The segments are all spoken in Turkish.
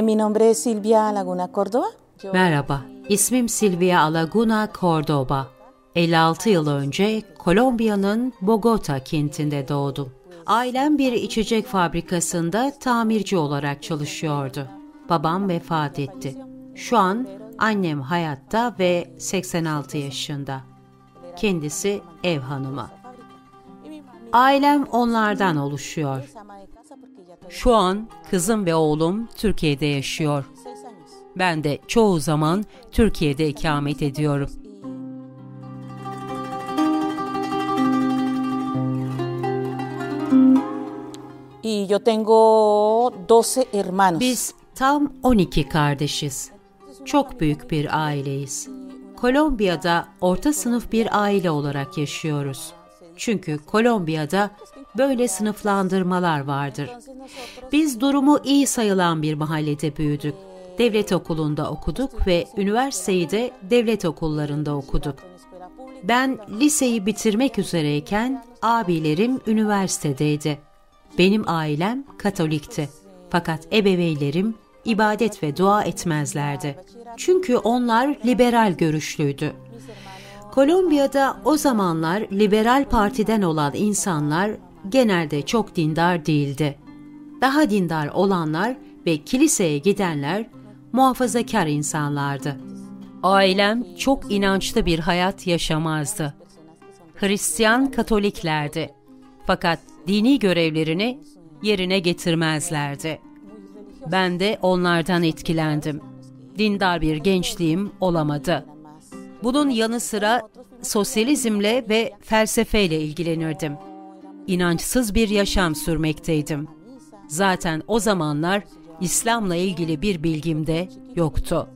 Mi nombre es Silvia Laguna Córdoba. Merhaba, ismim Silvia Laguna Córdoba. 56 yıl önce Kolombiya'nın Bogota kentinde doğdum. Ailem bir içecek fabrikasında tamirci olarak çalışıyordu. Babam vefat etti. Şu an annem hayatta ve 86 yaşında. Kendisi ev hanımı. Ailem onlardan oluşuyor. Şu an kızım ve oğlum Türkiye'de yaşıyor. Ben de çoğu zaman Türkiye'de ikamet ediyorum. Y yo tengo 12 hermanos. Biz tam 12 kardeşiz. Çok büyük bir aileyiz. Kolombiya'da orta sınıf bir aile olarak yaşıyoruz. Çünkü Kolombiya'da böyle sınıflandırmalar vardır. Biz durumu iyi sayılan bir mahallede büyüdük. Devlet okulunda okuduk ve üniversiteyi de devlet okullarında okuduk. Ben liseyi bitirmek üzereyken abilerim üniversitedeydi. Benim ailem Katolikti. Fakat ebeveynlerim ibadet ve dua etmezlerdi. Çünkü onlar liberal görüşlüydü. Kolombiya'da o zamanlar liberal partiden olan insanlar genelde çok dindar değildi. Daha dindar olanlar ve kiliseye gidenler muhafazakar insanlardı. Ailem çok inançlı bir hayat yaşamazdı. Hristiyan Katoliklerdi. Fakat dini görevlerini yerine getirmezlerdi. Ben de onlardan etkilendim. Dindar bir gençliğim olamadı. Bunun yanı sıra sosyalizmle ve felsefeyle ilgilenirdim. İnançsız bir yaşam sürmekteydim. Zaten o zamanlar İslam'la ilgili bir bilgim de yoktu.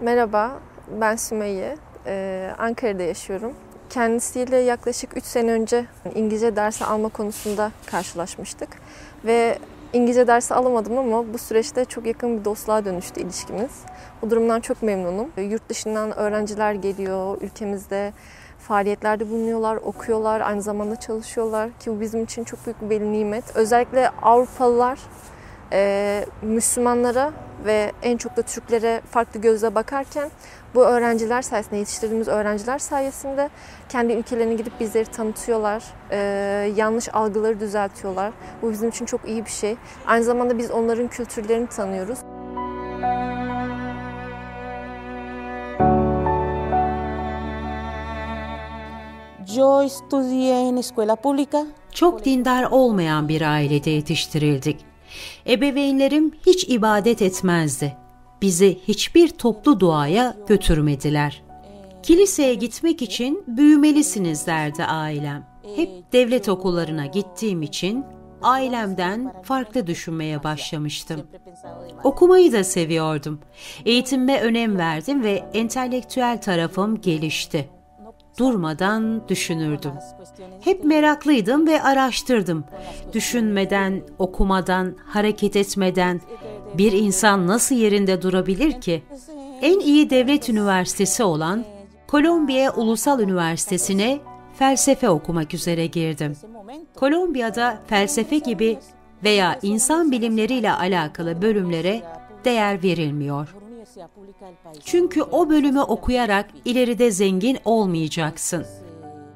Merhaba, ben Sümeyye. Ee, Ankara'da yaşıyorum. Kendisiyle yaklaşık 3 sene önce İngilizce dersi alma konusunda karşılaşmıştık. Ve İngilizce dersi alamadım ama bu süreçte çok yakın bir dostluğa dönüştü ilişkimiz. Bu durumdan çok memnunum. Yurt dışından öğrenciler geliyor, ülkemizde faaliyetlerde bulunuyorlar, okuyorlar, aynı zamanda çalışıyorlar ki bu bizim için çok büyük bir nimet. Özellikle Avrupalılar e, Müslümanlara ve en çok da Türklere farklı gözle bakarken bu öğrenciler sayesinde, yetiştirdiğimiz öğrenciler sayesinde kendi ülkelerine gidip bizleri tanıtıyorlar, e, yanlış algıları düzeltiyorlar. Bu bizim için çok iyi bir şey. Aynı zamanda biz onların kültürlerini tanıyoruz. Yo estudié en escuela pública. Çok dindar olmayan bir ailede yetiştirildik. Ebeveynlerim hiç ibadet etmezdi. Bizi hiçbir toplu duaya götürmediler. Kiliseye gitmek için büyümelisiniz derdi ailem. Hep devlet okullarına gittiğim için ailemden farklı düşünmeye başlamıştım. Okumayı da seviyordum. Eğitime önem verdim ve entelektüel tarafım gelişti. Durmadan düşünürdüm. Hep meraklıydım ve araştırdım. Düşünmeden, okumadan, hareket etmeden bir insan nasıl yerinde durabilir ki? En iyi devlet üniversitesi olan Kolombiya Ulusal Üniversitesi'ne felsefe okumak üzere girdim. Kolombiya'da felsefe gibi veya insan bilimleriyle alakalı bölümlere değer verilmiyor. Çünkü o bölümü okuyarak ileride zengin olmayacaksın.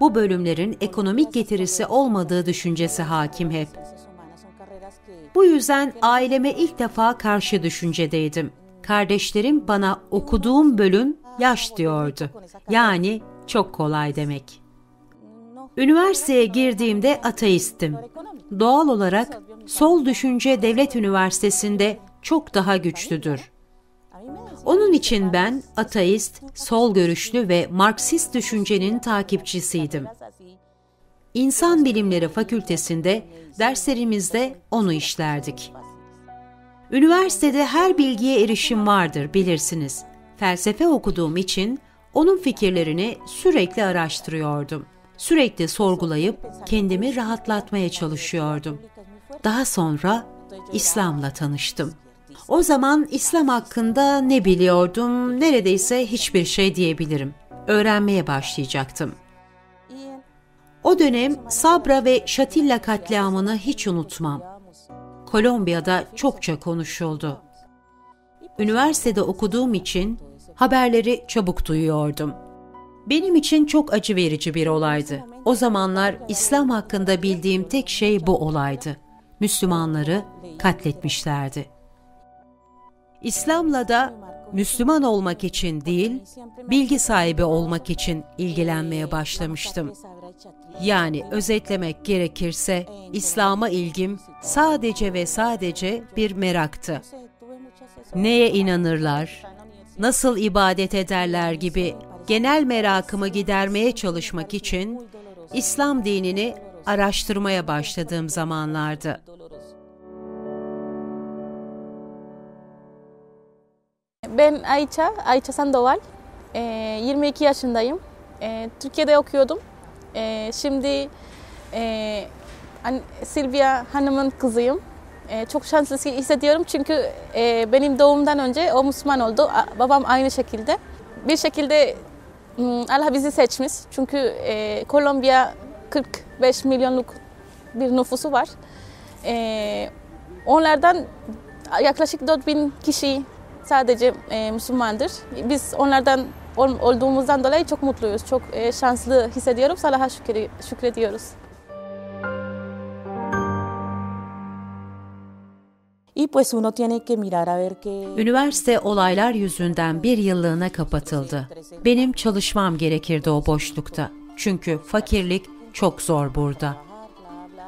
Bu bölümlerin ekonomik getirisi olmadığı düşüncesi hakim hep. Bu yüzden aileme ilk defa karşı düşüncedeydim. Kardeşlerim bana okuduğum bölüm yaş diyordu. Yani çok kolay demek. Üniversiteye girdiğimde ateistim. Doğal olarak sol düşünce devlet üniversitesinde çok daha güçlüdür. Onun için ben ateist, sol görüşlü ve Marksist düşüncenin takipçisiydim. İnsan Bilimleri Fakültesinde derslerimizde onu işlerdik. Üniversitede her bilgiye erişim vardır bilirsiniz. Felsefe okuduğum için onun fikirlerini sürekli araştırıyordum. Sürekli sorgulayıp kendimi rahatlatmaya çalışıyordum. Daha sonra İslam'la tanıştım. O zaman İslam hakkında ne biliyordum, neredeyse hiçbir şey diyebilirim. Öğrenmeye başlayacaktım. O dönem Sabra ve Şatilla katliamını hiç unutmam. Kolombiya'da çokça konuşuldu. Üniversitede okuduğum için haberleri çabuk duyuyordum. Benim için çok acı verici bir olaydı. O zamanlar İslam hakkında bildiğim tek şey bu olaydı. Müslümanları katletmişlerdi. İslam'la da Müslüman olmak için değil, bilgi sahibi olmak için ilgilenmeye başlamıştım. Yani özetlemek gerekirse İslam'a ilgim sadece ve sadece bir meraktı. Neye inanırlar, nasıl ibadet ederler gibi genel merakımı gidermeye çalışmak için İslam dinini araştırmaya başladığım zamanlardı. Ben Ayça, Ayça Sandoval. E, 22 yaşındayım. E, Türkiye'de okuyordum. E, şimdi e, Silvia Hanım'ın kızıyım. E, çok şanslı hissediyorum çünkü e, benim doğumdan önce o Müslüman oldu. Babam aynı şekilde. Bir şekilde Allah bizi seçmiş. Çünkü e, Kolombiya 45 milyonluk bir nüfusu var. E, onlardan yaklaşık 4000 kişi sadece e, Müslümandır. Biz onlardan olduğumuzdan dolayı çok mutluyuz. Çok e, şanslı hissediyoruz. Allah'a şükür, şükrediyoruz. Üniversite olaylar yüzünden bir yıllığına kapatıldı. Benim çalışmam gerekirdi o boşlukta. Çünkü fakirlik çok zor burada.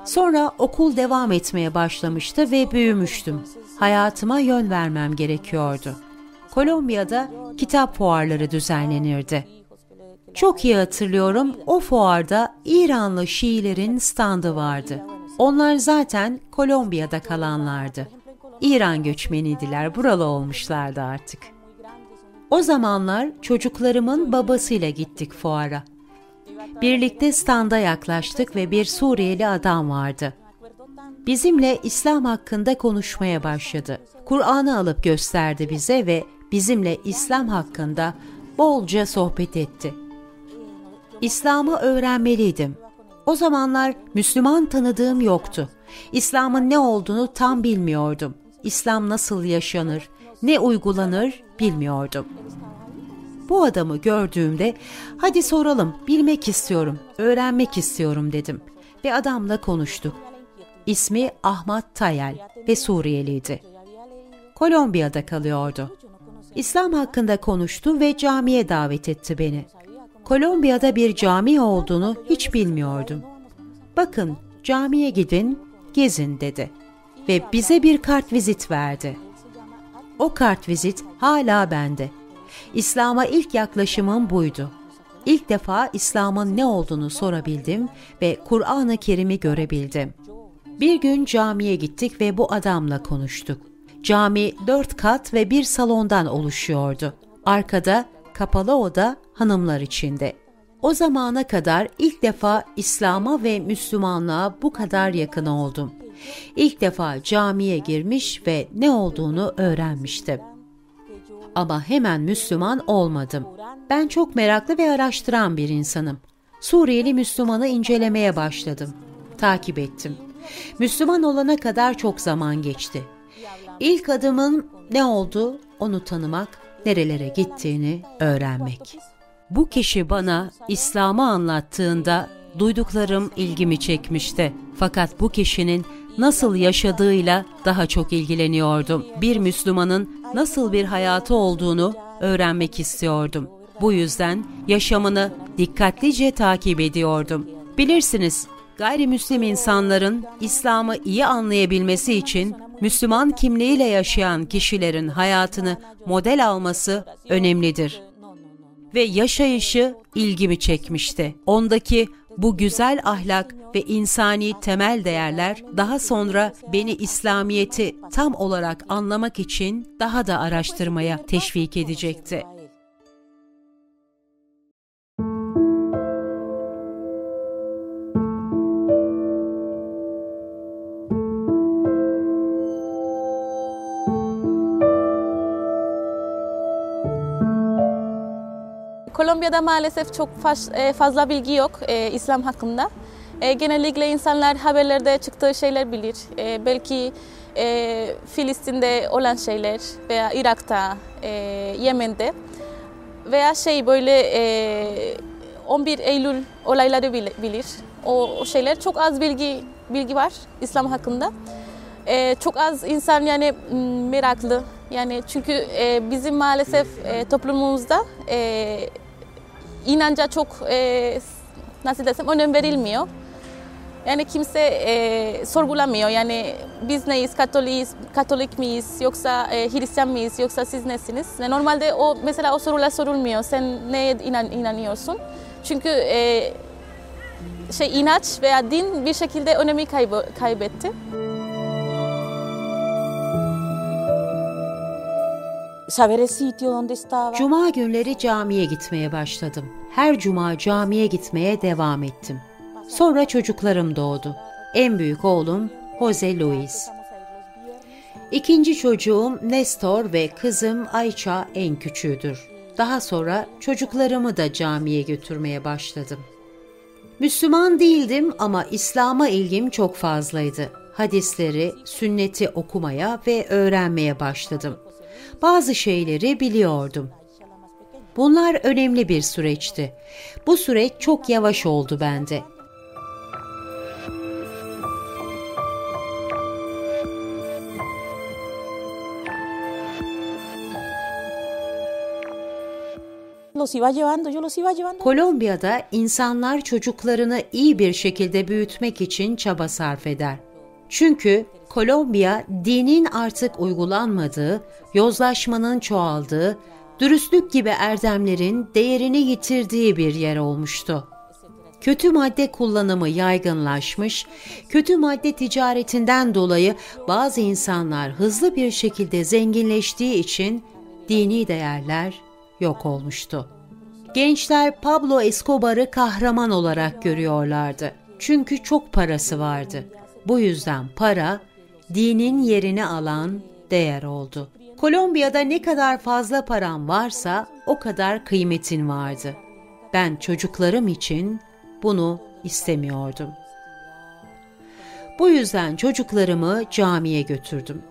Sonra okul devam etmeye başlamıştı ve büyümüştüm. Hayatıma yön vermem gerekiyordu. Kolombiya'da kitap fuarları düzenlenirdi. Çok iyi hatırlıyorum o fuarda İranlı Şiilerin standı vardı. Onlar zaten Kolombiya'da kalanlardı. İran göçmeniydiler, buralı olmuşlardı artık. O zamanlar çocuklarımın babasıyla gittik fuara. Birlikte standa yaklaştık ve bir Suriyeli adam vardı. Bizimle İslam hakkında konuşmaya başladı. Kur'an'ı alıp gösterdi bize ve bizimle İslam hakkında bolca sohbet etti. İslam'ı öğrenmeliydim. O zamanlar Müslüman tanıdığım yoktu. İslam'ın ne olduğunu tam bilmiyordum. İslam nasıl yaşanır, ne uygulanır bilmiyordum. Bu adamı gördüğümde hadi soralım, bilmek istiyorum, öğrenmek istiyorum dedim ve adamla konuştuk. İsmi Ahmet Tayel ve Suriyeliydi. Kolombiya'da kalıyordu. İslam hakkında konuştu ve camiye davet etti beni. Kolombiya'da bir cami olduğunu hiç bilmiyordum. Bakın camiye gidin, gezin dedi ve bize bir kart vizit verdi. O kart vizit hala bende. İslam'a ilk yaklaşımım buydu. İlk defa İslam'ın ne olduğunu sorabildim ve Kur'an-ı Kerim'i görebildim. Bir gün camiye gittik ve bu adamla konuştuk. Cami dört kat ve bir salondan oluşuyordu. Arkada kapalı oda hanımlar içinde. O zamana kadar ilk defa İslam'a ve Müslümanlığa bu kadar yakın oldum. İlk defa camiye girmiş ve ne olduğunu öğrenmiştim. Ama hemen Müslüman olmadım. Ben çok meraklı ve araştıran bir insanım. Suriyeli Müslümanı incelemeye başladım. Takip ettim. Müslüman olana kadar çok zaman geçti. İlk adımın ne oldu onu tanımak, nerelere gittiğini öğrenmek. Bu kişi bana İslam'ı anlattığında duyduklarım ilgimi çekmişti. Fakat bu kişinin nasıl yaşadığıyla daha çok ilgileniyordum. Bir Müslümanın nasıl bir hayatı olduğunu öğrenmek istiyordum. Bu yüzden yaşamını dikkatlice takip ediyordum. Bilirsiniz, gayrimüslim insanların İslam'ı iyi anlayabilmesi için Müslüman kimliğiyle yaşayan kişilerin hayatını model alması önemlidir. Ve yaşayışı ilgimi çekmişti. Ondaki bu güzel ahlak ve insani temel değerler daha sonra beni İslamiyeti tam olarak anlamak için daha da araştırmaya teşvik edecekti. Kolombiya'da maalesef çok e, fazla bilgi yok e, İslam hakkında. E, genellikle insanlar haberlerde çıktığı şeyler bilir. E, belki e, Filistin'de olan şeyler veya Irak'ta, e, Yemen'de veya şey böyle e, 11 Eylül olayları bilir. O, o şeyler çok az bilgi bilgi var İslam hakkında. E, çok az insan yani meraklı. Yani çünkü e, bizim maalesef e, toplumumuzda e, inanca çok e, nasıl desem önem verilmiyor. Yani kimse e, sorgulamıyor. Yani biz neyiz, Katolik, Katolik miyiz, yoksa e, Hristiyan mıyız, yoksa siz nesiniz? Yani normalde o mesela o sorular sorulmuyor. Sen neye inan, inanıyorsun? Çünkü e, şey inanç veya din bir şekilde önemi kaybı, kaybetti. Cuma günleri camiye gitmeye başladım. Her cuma camiye gitmeye devam ettim. Sonra çocuklarım doğdu. En büyük oğlum Jose Luis. İkinci çocuğum Nestor ve kızım Ayça en küçüğüdür. Daha sonra çocuklarımı da camiye götürmeye başladım. Müslüman değildim ama İslam'a ilgim çok fazlaydı. Hadisleri, sünneti okumaya ve öğrenmeye başladım. Bazı şeyleri biliyordum. Bunlar önemli bir süreçti. Bu süreç çok yavaş oldu bende. Kolombiya'da insanlar çocuklarını iyi bir şekilde büyütmek için çaba sarf eder. Çünkü Kolombiya dinin artık uygulanmadığı, yozlaşmanın çoğaldığı, dürüstlük gibi erdemlerin değerini yitirdiği bir yer olmuştu. Kötü madde kullanımı yaygınlaşmış, kötü madde ticaretinden dolayı bazı insanlar hızlı bir şekilde zenginleştiği için dini değerler yok olmuştu. Gençler Pablo Escobar'ı kahraman olarak görüyorlardı. Çünkü çok parası vardı. Bu yüzden para dinin yerini alan değer oldu. Kolombiya'da ne kadar fazla param varsa o kadar kıymetin vardı. Ben çocuklarım için bunu istemiyordum. Bu yüzden çocuklarımı camiye götürdüm.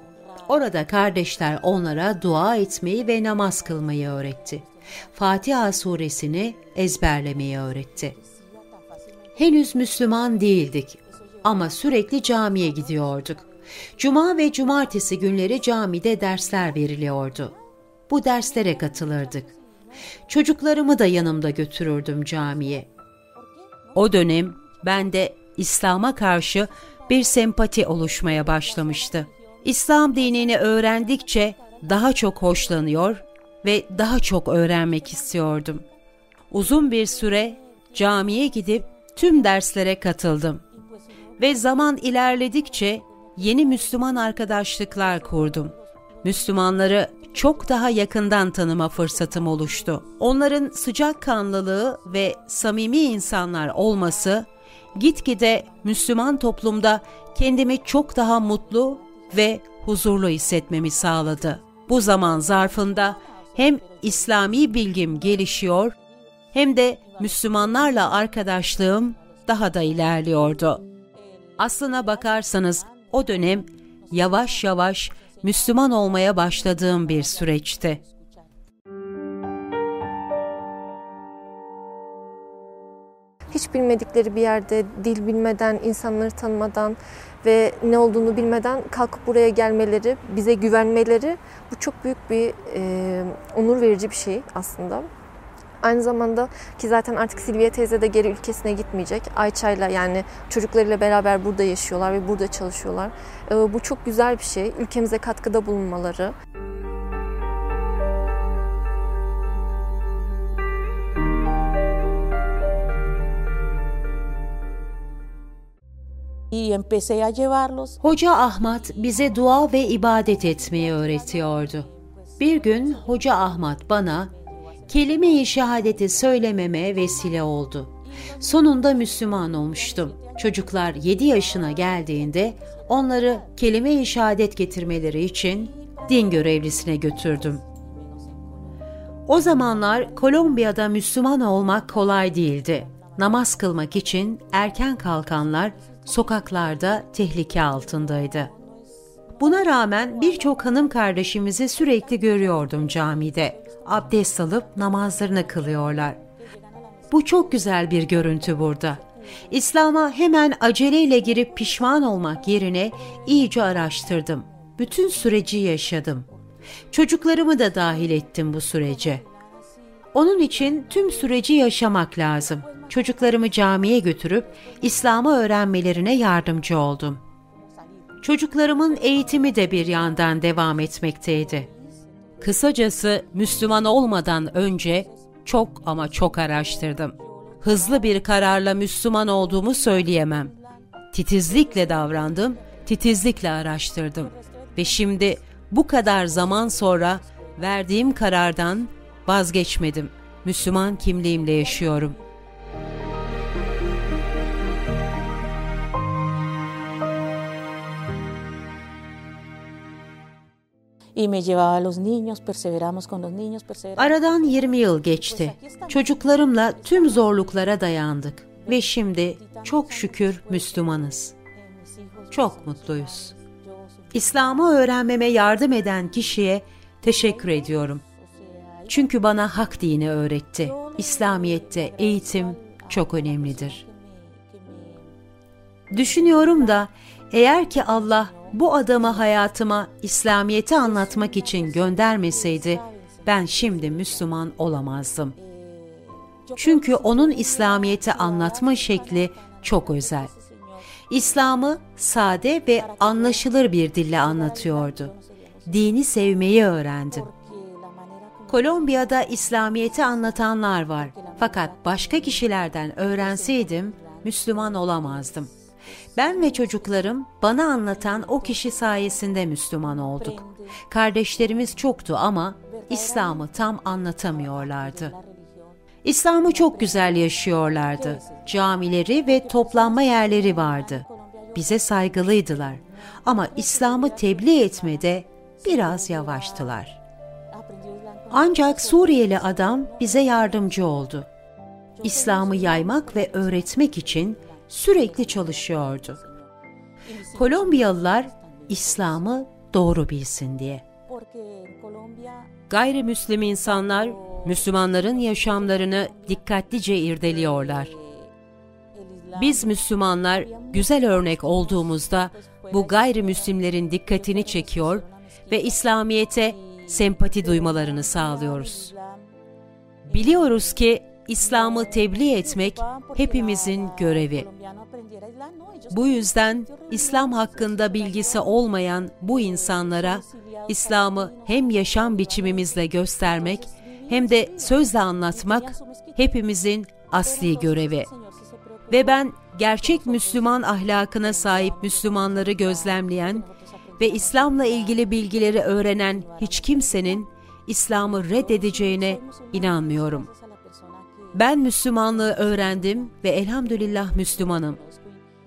Orada kardeşler onlara dua etmeyi ve namaz kılmayı öğretti. Fatiha suresini ezberlemeyi öğretti. Henüz Müslüman değildik ama sürekli camiye gidiyorduk. Cuma ve cumartesi günleri camide dersler veriliyordu. Bu derslere katılırdık. Çocuklarımı da yanımda götürürdüm camiye. O dönem bende İslam'a karşı bir sempati oluşmaya başlamıştı. İslam dinini öğrendikçe daha çok hoşlanıyor ve daha çok öğrenmek istiyordum. Uzun bir süre camiye gidip tüm derslere katıldım. Ve zaman ilerledikçe yeni Müslüman arkadaşlıklar kurdum. Müslümanları çok daha yakından tanıma fırsatım oluştu. Onların sıcak kanlılığı ve samimi insanlar olması gitgide Müslüman toplumda kendimi çok daha mutlu ve huzurlu hissetmemi sağladı. Bu zaman zarfında hem İslami bilgim gelişiyor hem de Müslümanlarla arkadaşlığım daha da ilerliyordu. Aslına bakarsanız o dönem yavaş yavaş Müslüman olmaya başladığım bir süreçti. Hiç bilmedikleri bir yerde dil bilmeden, insanları tanımadan ve ne olduğunu bilmeden kalkıp buraya gelmeleri, bize güvenmeleri bu çok büyük bir e, onur verici bir şey aslında. Aynı zamanda ki zaten artık Silviye teyze de geri ülkesine gitmeyecek. Ayça'yla yani çocuklarıyla beraber burada yaşıyorlar ve burada çalışıyorlar. E, bu çok güzel bir şey. Ülkemize katkıda bulunmaları. Y empecé a llevarlos. Hoca Ahmet bize dua ve ibadet etmeyi öğretiyordu. Bir gün Hoca Ahmet bana kelime-i şehadeti söylememe vesile oldu. Sonunda Müslüman olmuştum. Çocuklar 7 yaşına geldiğinde onları kelime-i şehadet getirmeleri için din görevlisine götürdüm. O zamanlar Kolombiya'da Müslüman olmak kolay değildi. namaz kılmak için erken kalkanlar sokaklarda tehlike altındaydı. Buna rağmen birçok hanım kardeşimizi sürekli görüyordum camide. Abdest alıp namazlarını kılıyorlar. Bu çok güzel bir görüntü burada. İslam'a hemen aceleyle girip pişman olmak yerine iyice araştırdım. Bütün süreci yaşadım. Çocuklarımı da dahil ettim bu sürece. Onun için tüm süreci yaşamak lazım. Çocuklarımı camiye götürüp İslam'ı öğrenmelerine yardımcı oldum. Çocuklarımın eğitimi de bir yandan devam etmekteydi. Kısacası Müslüman olmadan önce çok ama çok araştırdım. Hızlı bir kararla Müslüman olduğumu söyleyemem. Titizlikle davrandım, titizlikle araştırdım ve şimdi bu kadar zaman sonra verdiğim karardan vazgeçmedim. Müslüman kimliğimle yaşıyorum. Aradan 20 yıl geçti. Çocuklarımla tüm zorluklara dayandık ve şimdi çok şükür Müslümanız. Çok mutluyuz. İslam'ı öğrenmeme yardım eden kişiye teşekkür ediyorum. Çünkü bana hak dini öğretti. İslamiyet'te eğitim çok önemlidir. Düşünüyorum da eğer ki Allah bu adamı hayatıma İslamiyet'i anlatmak için göndermeseydi ben şimdi Müslüman olamazdım. Çünkü onun İslamiyet'i anlatma şekli çok özel. İslam'ı sade ve anlaşılır bir dille anlatıyordu. Dini sevmeyi öğrendim. Kolombiya'da İslamiyet'i anlatanlar var. Fakat başka kişilerden öğrenseydim Müslüman olamazdım. Ben ve çocuklarım bana anlatan o kişi sayesinde Müslüman olduk. Kardeşlerimiz çoktu ama İslam'ı tam anlatamıyorlardı. İslam'ı çok güzel yaşıyorlardı. Camileri ve toplanma yerleri vardı. Bize saygılıydılar. Ama İslam'ı tebliğ etmede biraz yavaştılar. Ancak Suriyeli adam bize yardımcı oldu. İslam'ı yaymak ve öğretmek için sürekli çalışıyordu. Kolombiyalılar İslam'ı doğru bilsin diye. Gayrimüslim insanlar Müslümanların yaşamlarını dikkatlice irdeliyorlar. Biz Müslümanlar güzel örnek olduğumuzda bu gayrimüslimlerin dikkatini çekiyor ve İslamiyete sempati duymalarını sağlıyoruz. Biliyoruz ki İslam'ı tebliğ etmek hepimizin görevi. Bu yüzden İslam hakkında bilgisi olmayan bu insanlara İslam'ı hem yaşam biçimimizle göstermek hem de sözle anlatmak hepimizin asli görevi. Ve ben gerçek Müslüman ahlakına sahip Müslümanları gözlemleyen ve İslam'la ilgili bilgileri öğrenen hiç kimsenin İslam'ı reddedeceğine inanmıyorum. Ben Müslümanlığı öğrendim ve elhamdülillah Müslümanım.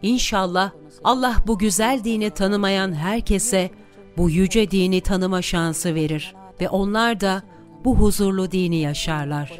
İnşallah Allah bu güzel dini tanımayan herkese bu yüce dini tanıma şansı verir ve onlar da bu huzurlu dini yaşarlar.